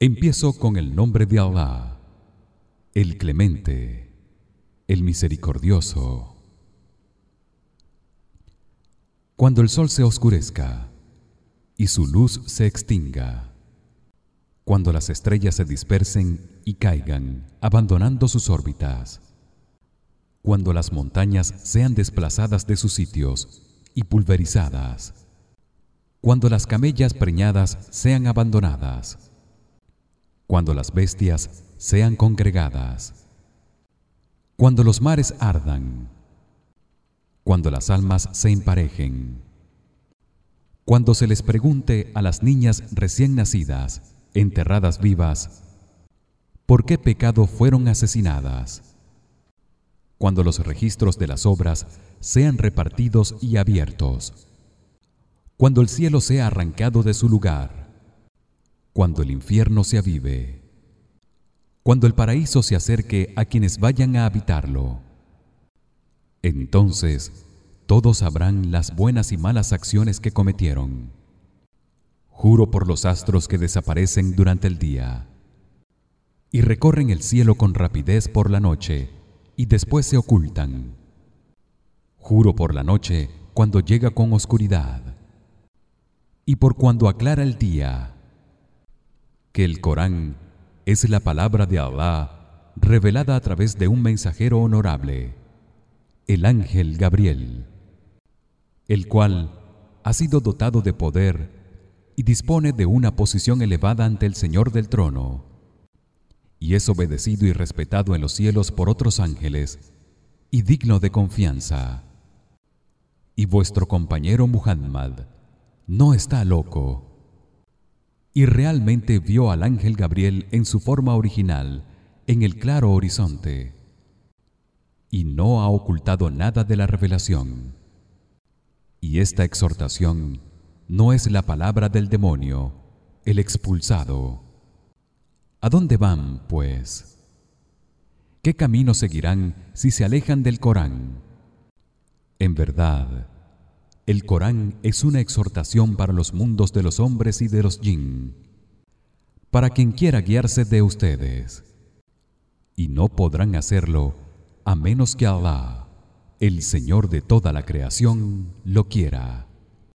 Empiezo con el nombre de Allah, el Clemente, el Misericordioso. Cuando el sol se oscurezca y su luz se extinga, cuando las estrellas se dispersen y caigan, abandonando sus órbitas, cuando las montañas sean desplazadas de sus sitios y pulverizadas, cuando las camellas preñadas sean abandonadas, cuando las bestias sean congregadas. Cuando los mares ardan. Cuando las almas se emparejen. Cuando se les pregunte a las niñas recién nacidas enterradas vivas por qué pecado fueron asesinadas cuando los registros de las obras sean repartidos y abiertos. Cuando el cielo sea arrancado de su lugar cuando el infierno se avive cuando el paraíso se acerque a quienes vayan a habitarlo. Entonces todos sabrán las buenas y malas acciones que cometieron. Juro por los astros que desaparecen durante el día y recorren el cielo con rapidez por la noche y después se ocultan. Juro por la noche cuando llega con oscuridad y por cuando aclara el día que el Corán es la palabra de Allah revelada a través de un mensajero honorable, el ángel Gabriel, el cual ha sido dotado de poder y dispone de una posición elevada ante el Señor del trono, y es obedecido y respetado en los cielos por otros ángeles y digno de confianza. Y vuestro compañero Muhammad no está loco y realmente vio al ángel Gabriel en su forma original en el claro horizonte y no ha ocultado nada de la revelación y esta exhortación no es la palabra del demonio el expulsado ¿A dónde van, pues? ¿Qué camino seguirán si se alejan del Corán? En verdad, el Corán es una exhortación para los mundos de los hombres y de los jinn, para quien quiera guiarse de ustedes. Y no podrán hacerlo a menos que Allah, el Señor de toda la creación, lo quiera.